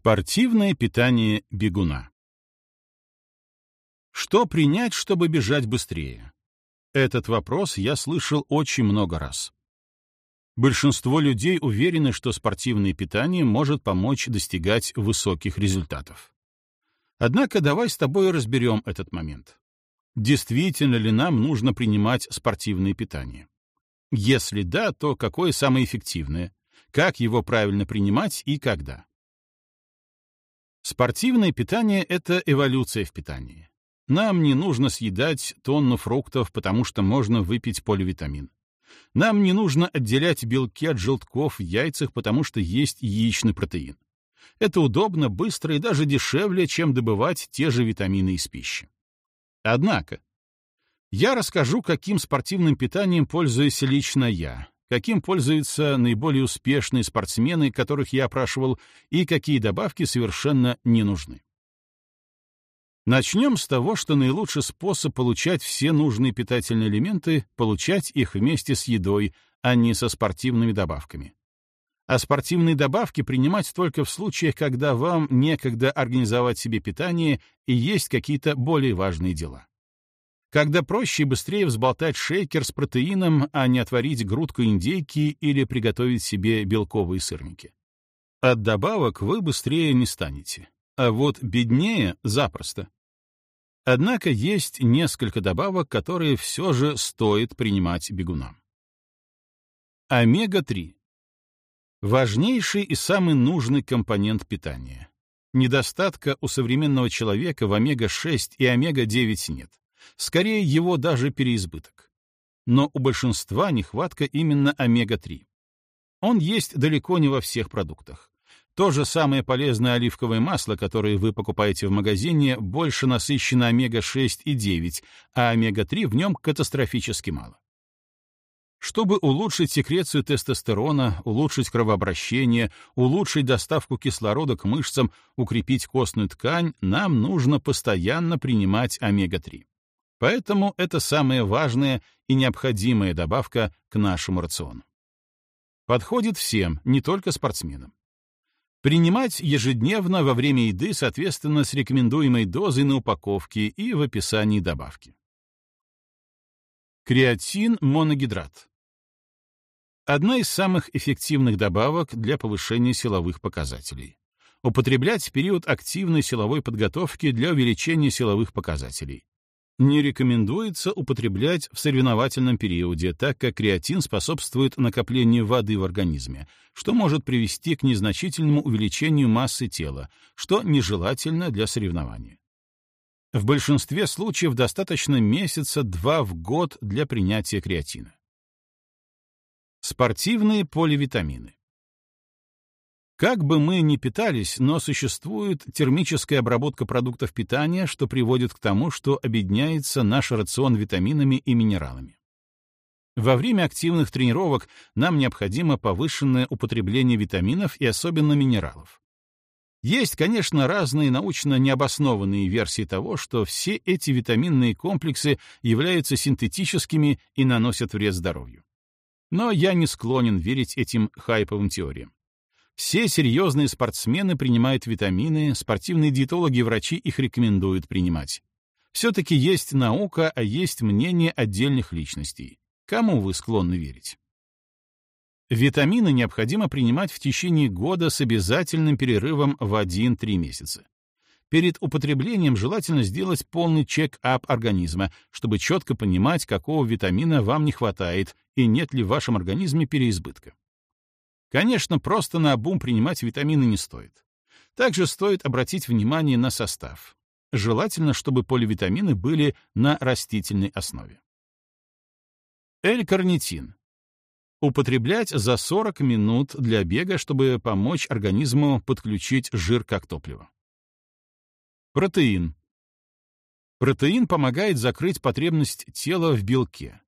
Спортивное питание бегуна. Что принять, чтобы бежать быстрее? Этот вопрос я слышал очень много раз. Большинство людей уверены, что спортивное питание может помочь достигать высоких результатов. Однако давай с тобой разберем этот момент. Действительно ли нам нужно принимать спортивное питание? Если да, то какое самое эффективное? Как его правильно принимать и когда? Спортивное питание — это эволюция в питании. Нам не нужно съедать тонну фруктов, потому что можно выпить поливитамин. Нам не нужно отделять белки от желтков в яйцах, потому что есть яичный протеин. Это удобно, быстро и даже дешевле, чем добывать те же витамины из пищи. Однако, я расскажу, каким спортивным питанием пользуюсь лично я, каким пользуются наиболее успешные спортсмены, которых я опрашивал, и какие добавки совершенно не нужны. Начнем с того, что наилучший способ получать все нужные питательные элементы — получать их вместе с едой, а не со спортивными добавками. А спортивные добавки принимать только в случаях, когда вам некогда организовать себе питание и есть какие-то более важные дела когда проще и быстрее взболтать шейкер с протеином, а не отварить грудку индейки или приготовить себе белковые сырники. От добавок вы быстрее не станете, а вот беднее — запросто. Однако есть несколько добавок, которые все же стоит принимать бегунам. Омега-3. Важнейший и самый нужный компонент питания. Недостатка у современного человека в омега-6 и омега-9 нет. Скорее, его даже переизбыток. Но у большинства нехватка именно омега-3. Он есть далеко не во всех продуктах. То же самое полезное оливковое масло, которое вы покупаете в магазине, больше насыщено омега-6 и 9, а омега-3 в нем катастрофически мало. Чтобы улучшить секрецию тестостерона, улучшить кровообращение, улучшить доставку кислорода к мышцам, укрепить костную ткань, нам нужно постоянно принимать омега-3. Поэтому это самая важная и необходимая добавка к нашему рациону. Подходит всем, не только спортсменам. Принимать ежедневно во время еды, соответственно, с рекомендуемой дозой на упаковке и в описании добавки. Креатин моногидрат. Одна из самых эффективных добавок для повышения силовых показателей. Употреблять в период активной силовой подготовки для увеличения силовых показателей не рекомендуется употреблять в соревновательном периоде, так как креатин способствует накоплению воды в организме, что может привести к незначительному увеличению массы тела, что нежелательно для соревнования. В большинстве случаев достаточно месяца-два в год для принятия креатина. Спортивные поливитамины. Как бы мы ни питались, но существует термическая обработка продуктов питания, что приводит к тому, что обедняется наш рацион витаминами и минералами. Во время активных тренировок нам необходимо повышенное употребление витаминов и особенно минералов. Есть, конечно, разные научно необоснованные версии того, что все эти витаминные комплексы являются синтетическими и наносят вред здоровью. Но я не склонен верить этим хайповым теориям. Все серьезные спортсмены принимают витамины, спортивные диетологи и врачи их рекомендуют принимать. Все-таки есть наука, а есть мнение отдельных личностей. Кому вы склонны верить? Витамины необходимо принимать в течение года с обязательным перерывом в 1-3 месяца. Перед употреблением желательно сделать полный чек-ап организма, чтобы четко понимать, какого витамина вам не хватает и нет ли в вашем организме переизбытка. Конечно, просто на обум принимать витамины не стоит. Также стоит обратить внимание на состав. Желательно, чтобы поливитамины были на растительной основе. L-карнитин. Употреблять за 40 минут для бега, чтобы помочь организму подключить жир как топливо. Протеин. Протеин помогает закрыть потребность тела в белке,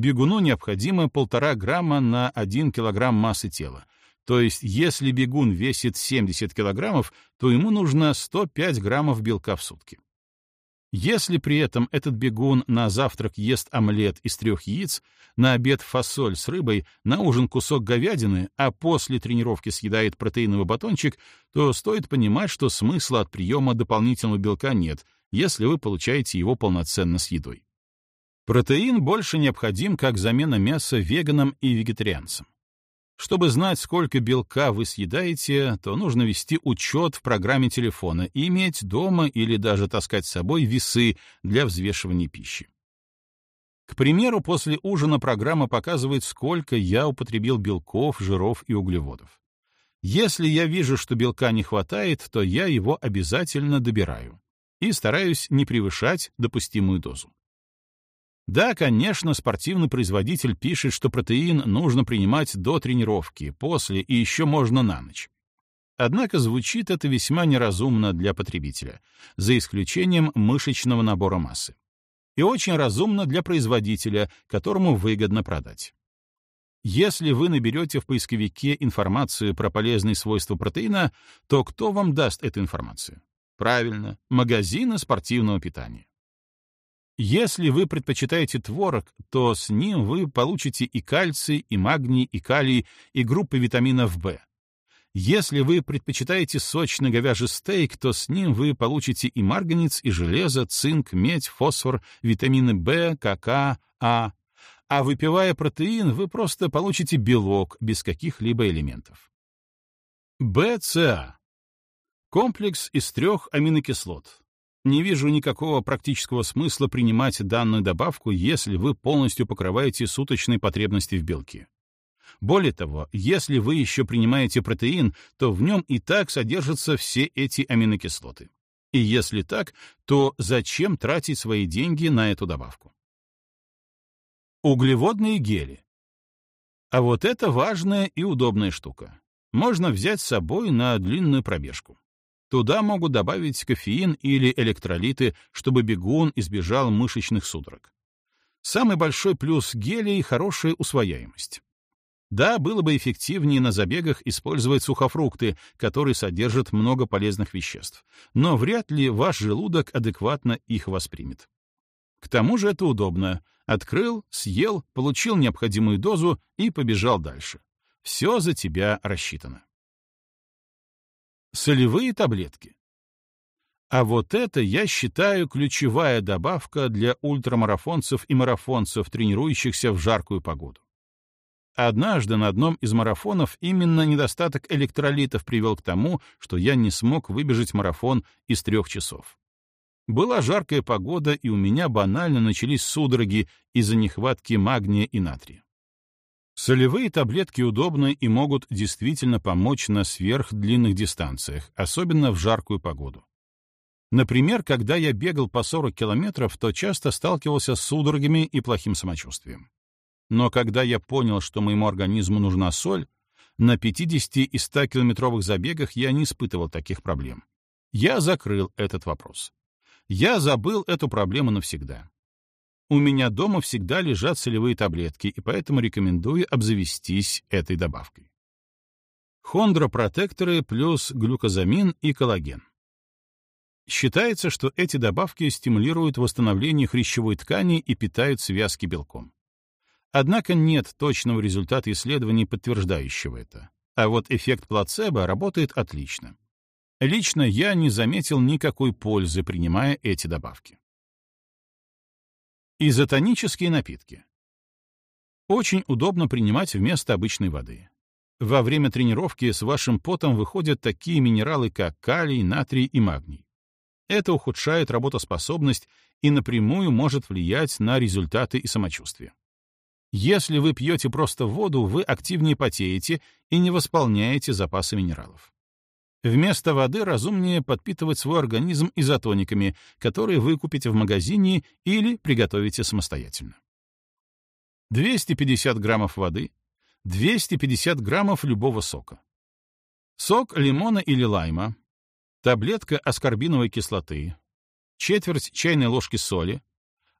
бегуну необходимо 1,5 грамма на 1 килограмм массы тела. То есть, если бегун весит 70 килограммов, то ему нужно 105 граммов белка в сутки. Если при этом этот бегун на завтрак ест омлет из трех яиц, на обед фасоль с рыбой, на ужин кусок говядины, а после тренировки съедает протеиновый батончик, то стоит понимать, что смысла от приема дополнительного белка нет, если вы получаете его полноценно с едой. Протеин больше необходим как замена мяса веганам и вегетарианцам. Чтобы знать, сколько белка вы съедаете, то нужно вести учет в программе телефона и иметь дома или даже таскать с собой весы для взвешивания пищи. К примеру, после ужина программа показывает, сколько я употребил белков, жиров и углеводов. Если я вижу, что белка не хватает, то я его обязательно добираю и стараюсь не превышать допустимую дозу. Да, конечно, спортивный производитель пишет, что протеин нужно принимать до тренировки, после и еще можно на ночь. Однако звучит это весьма неразумно для потребителя, за исключением мышечного набора массы. И очень разумно для производителя, которому выгодно продать. Если вы наберете в поисковике информацию про полезные свойства протеина, то кто вам даст эту информацию? Правильно, магазины спортивного питания. Если вы предпочитаете творог, то с ним вы получите и кальций, и магний, и калий, и группы витаминов В. Если вы предпочитаете сочный говяжий стейк, то с ним вы получите и марганец, и железо, цинк, медь, фосфор, витамины В, КК, А. А выпивая протеин, вы просто получите белок без каких-либо элементов. БЦА. Комплекс из трех аминокислот не вижу никакого практического смысла принимать данную добавку, если вы полностью покрываете суточные потребности в белке. Более того, если вы еще принимаете протеин, то в нем и так содержатся все эти аминокислоты. И если так, то зачем тратить свои деньги на эту добавку? Углеводные гели. А вот это важная и удобная штука. Можно взять с собой на длинную пробежку. Туда могут добавить кофеин или электролиты, чтобы бегун избежал мышечных судорог. Самый большой плюс гелей — хорошая усвояемость. Да, было бы эффективнее на забегах использовать сухофрукты, которые содержат много полезных веществ, но вряд ли ваш желудок адекватно их воспримет. К тому же это удобно. Открыл, съел, получил необходимую дозу и побежал дальше. Все за тебя рассчитано. Солевые таблетки. А вот это, я считаю, ключевая добавка для ультрамарафонцев и марафонцев, тренирующихся в жаркую погоду. Однажды на одном из марафонов именно недостаток электролитов привел к тому, что я не смог выбежать марафон из трех часов. Была жаркая погода, и у меня банально начались судороги из-за нехватки магния и натрия. Солевые таблетки удобны и могут действительно помочь на сверхдлинных дистанциях, особенно в жаркую погоду. Например, когда я бегал по 40 километров, то часто сталкивался с судорогами и плохим самочувствием. Но когда я понял, что моему организму нужна соль, на 50 и 100 километровых забегах я не испытывал таких проблем. Я закрыл этот вопрос. Я забыл эту проблему навсегда. У меня дома всегда лежат солевые таблетки, и поэтому рекомендую обзавестись этой добавкой. Хондропротекторы плюс глюкозамин и коллаген. Считается, что эти добавки стимулируют восстановление хрящевой ткани и питают связки белком. Однако нет точного результата исследований, подтверждающего это. А вот эффект плацебо работает отлично. Лично я не заметил никакой пользы, принимая эти добавки. Изотонические напитки. Очень удобно принимать вместо обычной воды. Во время тренировки с вашим потом выходят такие минералы, как калий, натрий и магний. Это ухудшает работоспособность и напрямую может влиять на результаты и самочувствие. Если вы пьете просто воду, вы активнее потеете и не восполняете запасы минералов. Вместо воды разумнее подпитывать свой организм изотониками, которые вы купите в магазине или приготовите самостоятельно. 250 граммов воды, 250 граммов любого сока. Сок лимона или лайма, таблетка аскорбиновой кислоты, четверть чайной ложки соли,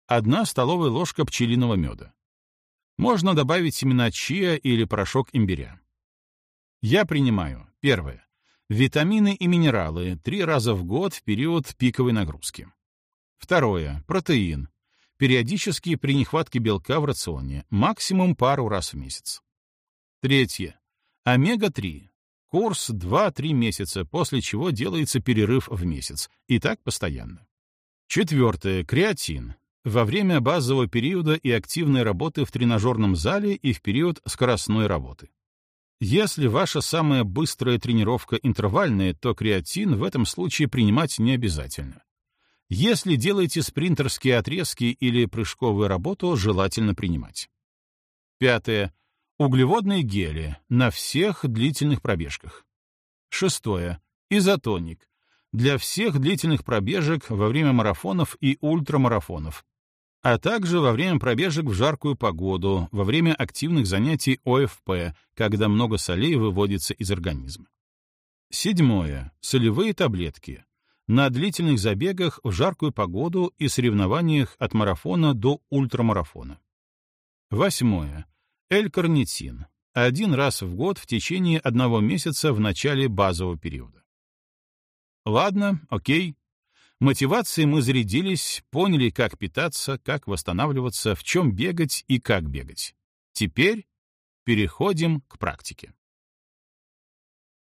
одна столовая ложка пчелиного меда. Можно добавить семена чиа или порошок имбиря. Я принимаю, первое, Витамины и минералы три раза в год в период пиковой нагрузки. Второе. Протеин. Периодически при нехватке белка в рационе, максимум пару раз в месяц. Третье. Омега-3. Курс 2-3 месяца, после чего делается перерыв в месяц. И так постоянно. Четвертое. Креатин. Во время базового периода и активной работы в тренажерном зале и в период скоростной работы. Если ваша самая быстрая тренировка интервальная, то креатин в этом случае принимать не обязательно. Если делаете спринтерские отрезки или прыжковую работу, желательно принимать. Пятое. Углеводные гели на всех длительных пробежках. Шестое. Изотоник. Для всех длительных пробежек во время марафонов и ультрамарафонов, а также во время пробежек в жаркую погоду, во время активных занятий ОФП, когда много солей выводится из организма. Седьмое. Солевые таблетки. На длительных забегах в жаркую погоду и соревнованиях от марафона до ультрамарафона. Восьмое. L-карнитин. Один раз в год в течение одного месяца в начале базового периода. Ладно, окей, Мотивации мы зарядились, поняли, как питаться, как восстанавливаться, в чем бегать и как бегать. Теперь переходим к практике.